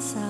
So